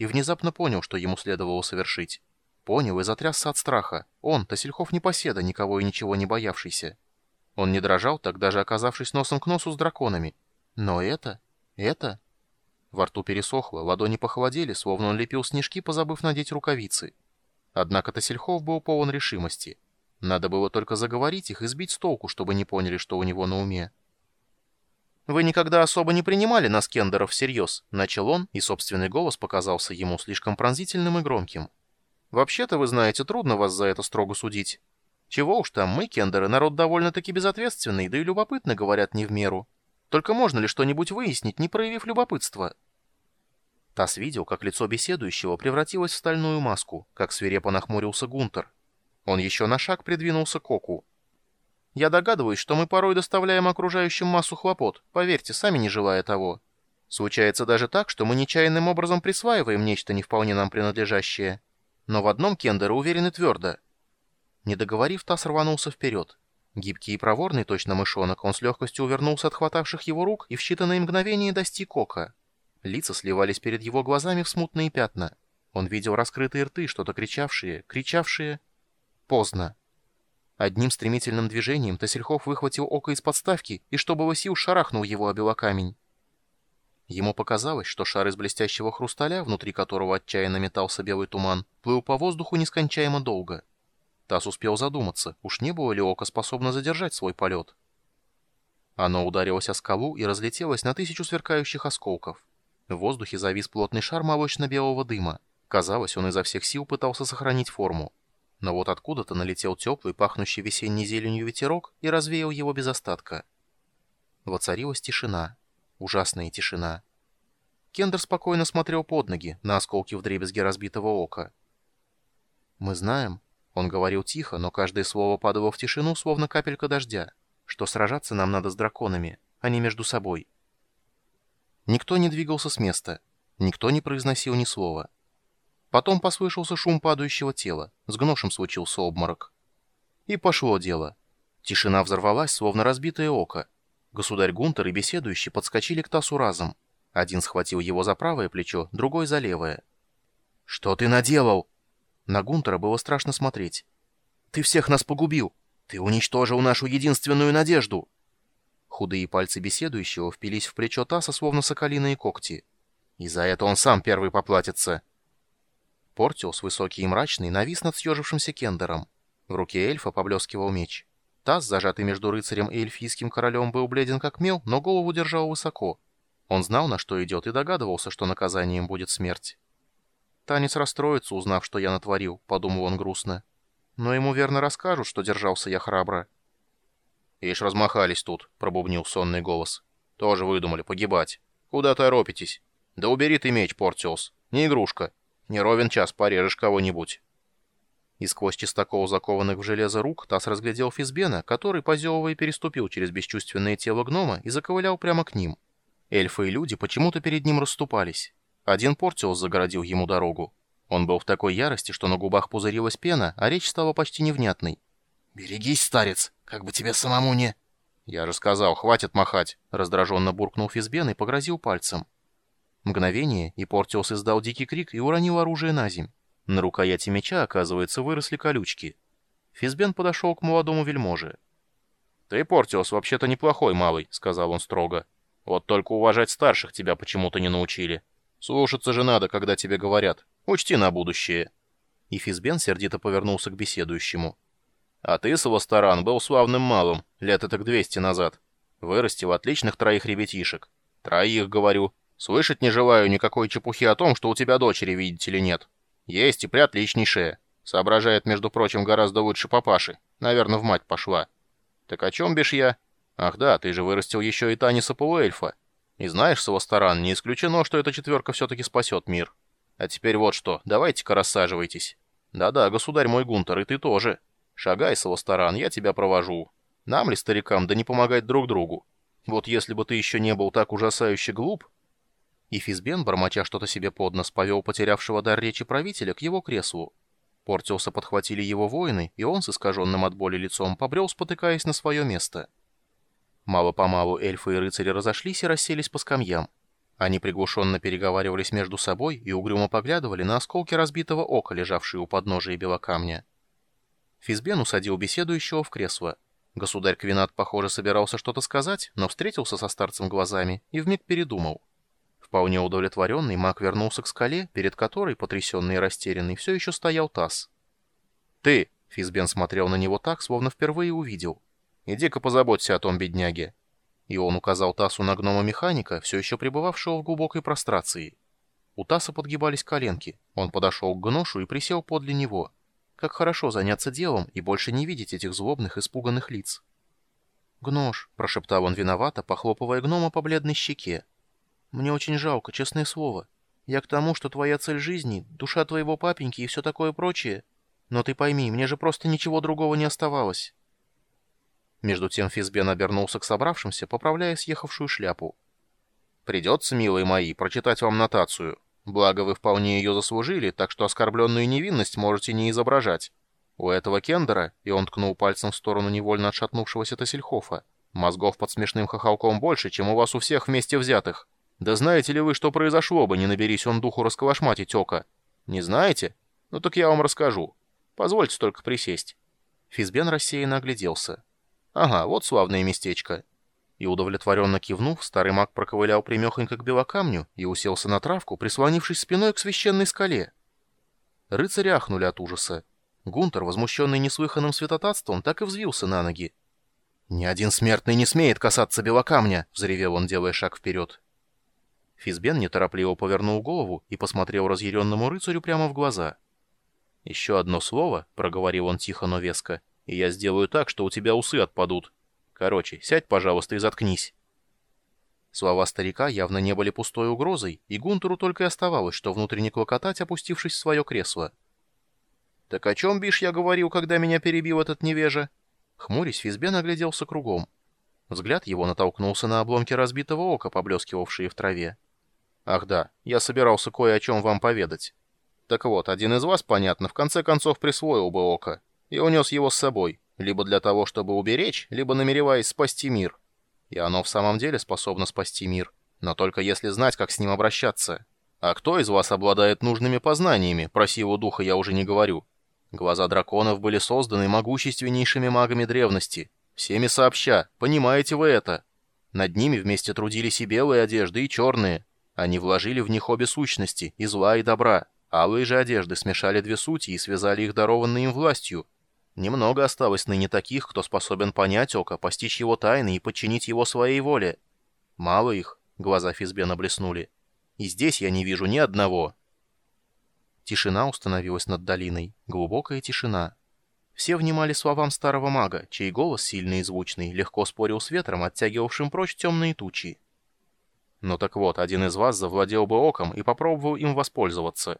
и внезапно понял, что ему следовало совершить. Понял и затрясся от страха. Он, Тасельхов непоседа, никого и ничего не боявшийся. Он не дрожал, так даже оказавшись носом к носу с драконами. Но это... это... Во рту пересохло, ладони похолодели, словно он лепил снежки, позабыв надеть рукавицы. Однако Тасельхов был полон решимости. Надо было только заговорить их и сбить с толку, чтобы не поняли, что у него на уме. «Вы никогда особо не принимали нас, Кендеров, всерьез», — начал он, и собственный голос показался ему слишком пронзительным и громким. «Вообще-то, вы знаете, трудно вас за это строго судить. Чего уж там, мы, Кендеры, народ довольно-таки безответственный, да и любопытно, говорят, не в меру. Только можно ли что-нибудь выяснить, не проявив любопытства?» Тасс видел, как лицо беседующего превратилось в стальную маску, как свирепо нахмурился Гунтер. Он еще на шаг придвинулся к Оку. Я догадываюсь, что мы порой доставляем окружающим массу хлопот, поверьте, сами не желая того. Случается даже так, что мы нечаянным образом присваиваем нечто не вполне нам принадлежащее. Но в одном Кендера уверены твердо. Не договорив, Тасс рванулся вперед. Гибкий и проворный, точно мышонок, он с легкостью увернулся от хватавших его рук и в считанные мгновения достиг ока. Лица сливались перед его глазами в смутные пятна. Он видел раскрытые рты, что-то кричавшие, кричавшие... Поздно. Одним стремительным движением Тасельхов выхватил око из подставки и, что было шарахнул его о белокамень. Ему показалось, что шар из блестящего хрусталя, внутри которого отчаянно метался белый туман, плыл по воздуху нескончаемо долго. Тасс успел задуматься, уж не было ли око способно задержать свой полет. Оно ударилось о скалу и разлетелось на тысячу сверкающих осколков. В воздухе завис плотный шар молочно-белого дыма. Казалось, он изо всех сил пытался сохранить форму. Но вот откуда-то налетел теплый, пахнущий весенней зеленью ветерок и развеял его без остатка. Воцарилась тишина. Ужасная тишина. Кендер спокойно смотрел под ноги, на осколки вдребезги разбитого ока. «Мы знаем», — он говорил тихо, но каждое слово падало в тишину, словно капелька дождя, «что сражаться нам надо с драконами, а не между собой». Никто не двигался с места, никто не произносил ни слова. Потом послышался шум падающего тела. С гношем случился обморок. И пошло дело. Тишина взорвалась, словно разбитое око. Государь Гунтер и беседующий подскочили к Тасу разом. Один схватил его за правое плечо, другой за левое. «Что ты наделал?» На Гунтера было страшно смотреть. «Ты всех нас погубил! Ты уничтожил нашу единственную надежду!» Худые пальцы беседующего впились в плечо Таса, словно соколиные когти. «И за это он сам первый поплатится!» Портиус, высокий и мрачный, навис над съежившимся кендером. В руке эльфа поблескивал меч. Таз, зажатый между рыцарем и эльфийским королем, был бледен как мел, но голову держал высоко. Он знал, на что идет, и догадывался, что наказанием будет смерть. «Танец расстроится, узнав, что я натворил», — подумал он грустно. «Но ему верно расскажут, что держался я храбро». «Ишь размахались тут», — пробубнил сонный голос. «Тоже выдумали погибать. Куда торопитесь? Да убери ты меч, Портиус. Не игрушка». Не ровен час порежешь кого-нибудь. И сквозь чистокол закованных в железо рук Тасс разглядел Физбена, который, позевывая, переступил через бесчувственное тело гнома и заковылял прямо к ним. Эльфы и люди почему-то перед ним расступались. Один Портиус загородил ему дорогу. Он был в такой ярости, что на губах пузырилась пена, а речь стала почти невнятной. «Берегись, старец, как бы тебе самому не...» «Я же сказал, хватит махать!» — раздраженно буркнул Физбен и погрозил пальцем. Мгновение, и Портиос издал дикий крик и уронил оружие на земь. На рукояти меча, оказывается, выросли колючки. Физбен подошел к молодому вельможе. «Ты, Портиос, вообще-то неплохой малый», — сказал он строго. «Вот только уважать старших тебя почему-то не научили. Слушаться же надо, когда тебе говорят. Учти на будущее». И Физбен сердито повернулся к беседующему. «А ты, Савастаран, был славным малым, лет так двести назад. Вырастил отличных троих ребятишек. Троих, говорю, Слышать не желаю никакой чепухи о том, что у тебя дочери, видите ли, нет. Есть и приотличнейшая. Соображает, между прочим, гораздо лучше папаши. Наверное, в мать пошла. Так о чем бишь я? Ах да, ты же вырастил еще и Таниса полуэльфа. И знаешь, Савастаран, не исключено, что эта четверка все-таки спасет мир. А теперь вот что, давайте-ка рассаживайтесь. Да-да, государь мой Гунтер, и ты тоже. Шагай, Савастаран, я тебя провожу. Нам ли, старикам, да не помогать друг другу? Вот если бы ты еще не был так ужасающе глуп, и Физбен, бормоча что-то себе под нос, повел потерявшего дар речи правителя к его креслу. Портиуса подхватили его воины, и он с искаженным от боли лицом побрел, спотыкаясь на свое место. Мало-помалу эльфы и рыцари разошлись и расселись по скамьям. Они приглушенно переговаривались между собой и угрюмо поглядывали на осколки разбитого ока, лежавшие у подножия белокамня. Физбен усадил беседующего в кресло. Государь Квинат, похоже, собирался что-то сказать, но встретился со старцем глазами и вмиг передумал. Вполне удовлетворенный, маг вернулся к скале, перед которой, потрясенный и растерянный, все еще стоял таз. «Ты!» — Физбен смотрел на него так, словно впервые увидел. «Иди-ка позаботься о том бедняге». И он указал Тасу на гнома-механика, все еще пребывавшего в глубокой прострации. У Таса подгибались коленки. Он подошел к Гношу и присел подле него. Как хорошо заняться делом и больше не видеть этих злобных, испуганных лиц. «Гнош», — прошептал он виновато, похлопывая гнома по бледной щеке. «Мне очень жалко, честное слово. Я к тому, что твоя цель жизни, душа твоего папеньки и все такое прочее. Но ты пойми, мне же просто ничего другого не оставалось». Между тем Физбен обернулся к собравшимся, поправляя съехавшую шляпу. «Придется, милые мои, прочитать вам нотацию. Благо, вы вполне ее заслужили, так что оскорбленную невинность можете не изображать. У этого Кендера, и он ткнул пальцем в сторону невольно отшатнувшегося Тассельхофа, мозгов под смешным хохолком больше, чем у вас у всех вместе взятых. Да знаете ли вы, что произошло бы, не наберись он духу расколошматить ока? Не знаете? Ну так я вам расскажу. Позвольте только присесть». Физбен рассеянно огляделся. Ага, вот славное местечко. И удовлетворенно кивнув, старый маг проковылял примехонько к белокамню и уселся на травку, прислонившись спиной к священной скале. Рыцари ахнули от ужаса. Гунтер, возмущенный неслыханным святотатством, так и взвился на ноги. «Ни один смертный не смеет касаться белокамня!» — взревел он, делая шаг вперед. Физбен неторопливо повернул голову и посмотрел разъяренному рыцарю прямо в глаза. «Еще одно слово», — проговорил он тихо, но веско, и я сделаю так, что у тебя усы отпадут. Короче, сядь, пожалуйста, и заткнись». Слова старика явно не были пустой угрозой, и Гунтеру только и оставалось, что внутренне клокотать, опустившись в свое кресло. «Так о чем, Биш, я говорил, когда меня перебил этот невежа?» Хмурясь, Физбен огляделся кругом. Взгляд его натолкнулся на обломки разбитого ока, поблескивавшие в траве. «Ах да, я собирался кое о чем вам поведать. Так вот, один из вас, понятно, в конце концов присвоил бы око и унес его с собой, либо для того, чтобы уберечь, либо намереваясь спасти мир. И оно в самом деле способно спасти мир, но только если знать, как с ним обращаться. А кто из вас обладает нужными познаниями, про силу духа я уже не говорю. Глаза драконов были созданы могущественнейшими магами древности, всеми сообща, понимаете вы это? Над ними вместе трудились и белые одежды, и черные. Они вложили в них обе сущности, и зла, и добра. Алые же одежды смешали две сути и связали их дарованной им властью, Немного осталось ныне таких, кто способен понять Ока, постичь его тайны и подчинить его своей воле. Мало их, глаза Физбена блеснули. И здесь я не вижу ни одного. Тишина установилась над долиной, глубокая тишина. Все внимали словам старого мага, чей голос, сильный и звучный, легко спорил с ветром, оттягивавшим прочь темные тучи. Ну так вот, один из вас завладел бы оком и попробовал им воспользоваться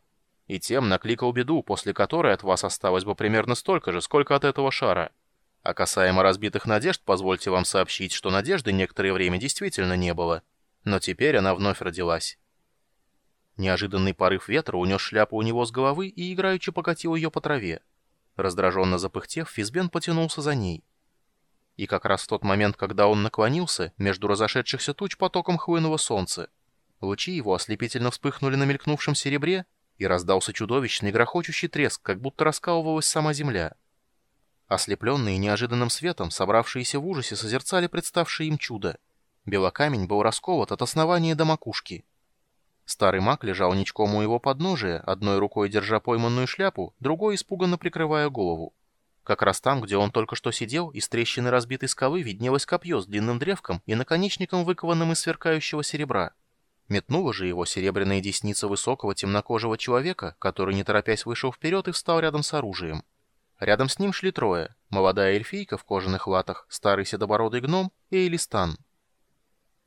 и тем накликал беду, после которой от вас осталось бы примерно столько же, сколько от этого шара. А касаемо разбитых надежд, позвольте вам сообщить, что надежды некоторое время действительно не было. Но теперь она вновь родилась. Неожиданный порыв ветра унес шляпу у него с головы и играючи покатил ее по траве. Раздраженно запыхтев, Физбен потянулся за ней. И как раз в тот момент, когда он наклонился, между разошедшихся туч потоком хлынуло солнце. Лучи его ослепительно вспыхнули на мелькнувшем серебре, и раздался чудовищный грохочущий треск, как будто раскалывалась сама земля. Ослепленные неожиданным светом, собравшиеся в ужасе, созерцали представшее им чудо. Белокамень был расковат от основания до макушки. Старый маг лежал ничком у его подножия, одной рукой держа пойманную шляпу, другой испуганно прикрывая голову. Как раз там, где он только что сидел, из трещины разбитой скалы виднелось копье с длинным древком и наконечником, выкованным из сверкающего серебра. Метнула же его серебряная десница высокого темнокожего человека, который, не торопясь, вышел вперед и встал рядом с оружием. Рядом с ним шли трое. Молодая эльфийка в кожаных латах, старый седобородый гном и Элистан.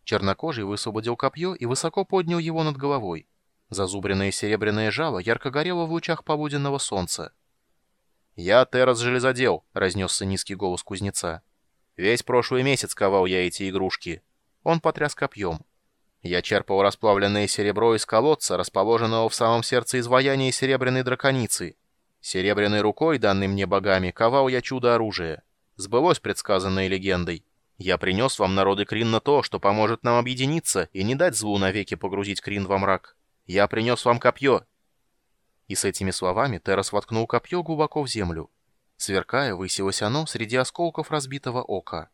Чернокожий высвободил копье и высоко поднял его над головой. Зазубренное серебряное жало ярко горело в лучах полуденного солнца. «Я Террас Железодел», — разнесся низкий голос кузнеца. «Весь прошлый месяц ковал я эти игрушки». Он потряс копьем. Я черпал расплавленное серебро из колодца, расположенного в самом сердце изваяния серебряной драконицы. Серебряной рукой, данной мне богами, ковал я чудо-оружие. Сбылось предсказанной легендой. Я принес вам, народы Кринна, то, что поможет нам объединиться и не дать злу навеки погрузить Крин во мрак. Я принес вам копье!» И с этими словами Террас воткнул копье глубоко в землю. Сверкая, высилось оно среди осколков разбитого ока.